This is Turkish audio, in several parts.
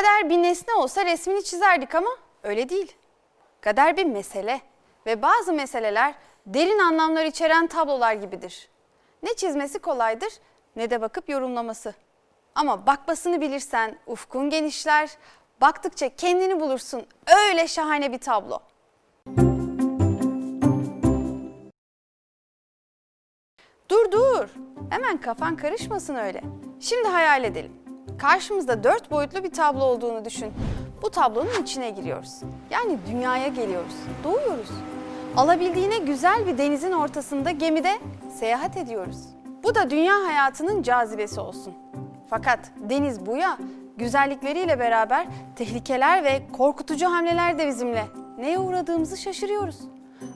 Kader bir nesne olsa resmini çizerdik ama öyle değil. Kader bir mesele ve bazı meseleler derin anlamlar içeren tablolar gibidir. Ne çizmesi kolaydır ne de bakıp yorumlaması. Ama bakmasını bilirsen ufkun genişler, baktıkça kendini bulursun. Öyle şahane bir tablo. Dur dur. Hemen kafan karışmasın öyle. Şimdi hayal edelim. Karşımızda dört boyutlu bir tablo olduğunu düşün. Bu tablonun içine giriyoruz. Yani dünyaya geliyoruz. Doğuyoruz. Alabildiğine güzel bir denizin ortasında gemide seyahat ediyoruz. Bu da dünya hayatının cazibesi olsun. Fakat deniz bu ya, güzellikleriyle beraber tehlikeler ve korkutucu hamleler de bizimle. Neye uğradığımızı şaşırıyoruz.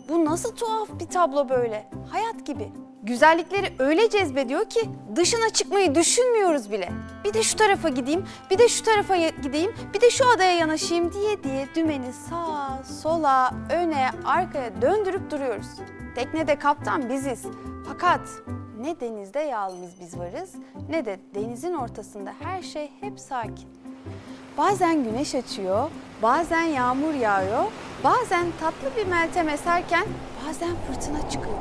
Bu nasıl tuhaf bir tablo böyle? Hayat gibi. Güzellikleri öyle cezbediyor ki dışına çıkmayı düşünmüyoruz bile. Bir de şu tarafa gideyim, bir de şu tarafa gideyim, bir de şu adaya yanaşayım diye diye dümeni sağa, sola, öne, arkaya döndürüp duruyoruz. Teknede kaptan biziz. Fakat ne denizde yalnız biz varız ne de denizin ortasında her şey hep sakin. Bazen güneş açıyor, bazen yağmur yağıyor, bazen tatlı bir meltem eserken bazen fırtına çıkıyor.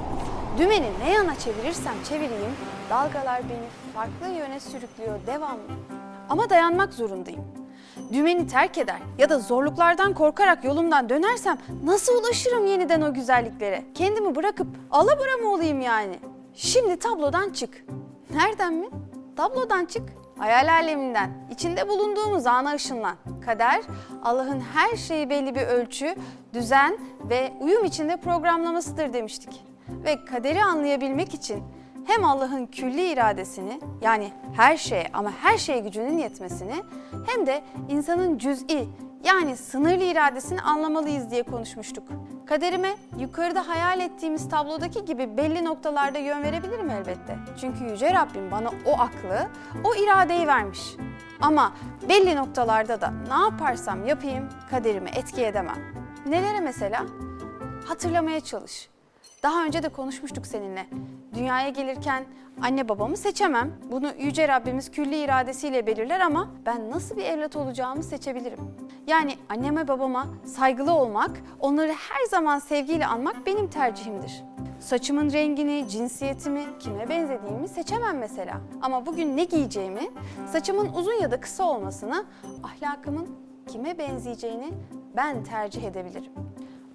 Dümeni ne yana çevirirsem çevireyim, dalgalar beni farklı yöne sürüklüyor devamlı. Ama dayanmak zorundayım. Dümeni terk eder ya da zorluklardan korkarak yolumdan dönersem nasıl ulaşırım yeniden o güzelliklere? Kendimi bırakıp alabora mı olayım yani? Şimdi tablodan çık. Nereden mi? Tablodan çık. Hayal aleminden, içinde bulunduğumuz ana ışınlan. Kader, Allah'ın her şeyi belli bir ölçü, düzen ve uyum içinde programlamasıdır demiştik. Ve kaderi anlayabilmek için hem Allah'ın külli iradesini yani her şeye ama her şeye gücünün yetmesini hem de insanın cüz'i yani sınırlı iradesini anlamalıyız diye konuşmuştuk. Kaderime yukarıda hayal ettiğimiz tablodaki gibi belli noktalarda yön verebilirim elbette. Çünkü Yüce Rabbim bana o aklı, o iradeyi vermiş. Ama belli noktalarda da ne yaparsam yapayım kaderimi etki edemem. Nelere mesela? Hatırlamaya çalış. Daha önce de konuşmuştuk seninle. Dünyaya gelirken anne babamı seçemem. Bunu yüce Rabbimiz külli iradesiyle belirler ama ben nasıl bir evlat olacağımı seçebilirim. Yani anneme babama saygılı olmak, onları her zaman sevgiyle anmak benim tercihimdir. Saçımın rengini, cinsiyetimi, kime benzediğimi seçemem mesela. Ama bugün ne giyeceğimi, saçımın uzun ya da kısa olmasını, ahlakımın kime benzeyeceğini ben tercih edebilirim.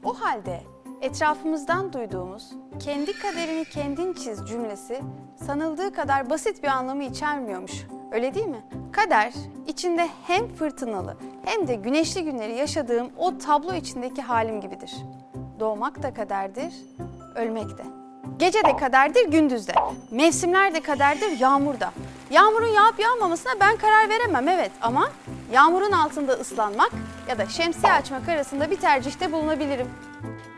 O halde etrafımızdan duyduğumuz kendi kaderini kendin çiz cümlesi sanıldığı kadar basit bir anlamı içermiyormuş. Öyle değil mi? Kader içinde hem fırtınalı hem de güneşli günleri yaşadığım o tablo içindeki halim gibidir. Doğmak da kaderdir, ölmek de. Gece de kaderdir, gündüz de. Mevsimler de kaderdir, yağmur da. Yağmurun yağıp yağmamasına ben karar veremem evet ama yağmurun altında ıslanmak ya da şemsiye açmak arasında bir tercihte bulunabilirim.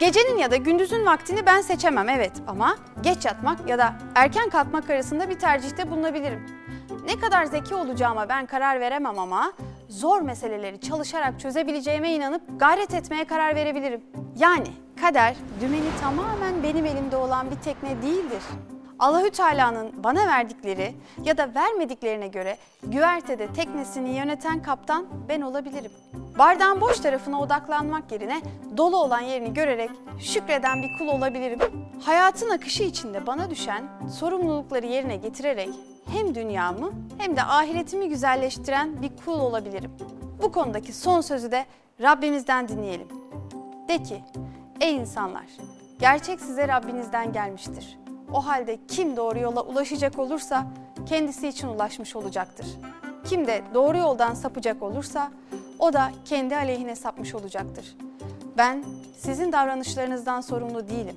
Gecenin ya da gündüzün vaktini ben seçemem evet ama geç yatmak ya da erken kalkmak arasında bir tercihte bulunabilirim. Ne kadar zeki olacağıma ben karar veremem ama zor meseleleri çalışarak çözebileceğime inanıp gayret etmeye karar verebilirim. Yani kader dümeni tamamen benim elimde olan bir tekne değildir. Allahü Teala'nın bana verdikleri ya da vermediklerine göre güvertede teknesini yöneten kaptan ben olabilirim. Bardağın boş tarafına odaklanmak yerine dolu olan yerini görerek şükreden bir kul olabilirim. Hayatın akışı içinde bana düşen sorumlulukları yerine getirerek hem dünyamı hem de ahiretimi güzelleştiren bir kul olabilirim. Bu konudaki son sözü de Rabbimizden dinleyelim. De ki, ey insanlar, gerçek size Rabbinizden gelmiştir. O halde kim doğru yola ulaşacak olursa kendisi için ulaşmış olacaktır. Kim de doğru yoldan sapacak olursa o da kendi aleyhine sapmış olacaktır. Ben sizin davranışlarınızdan sorumlu değilim.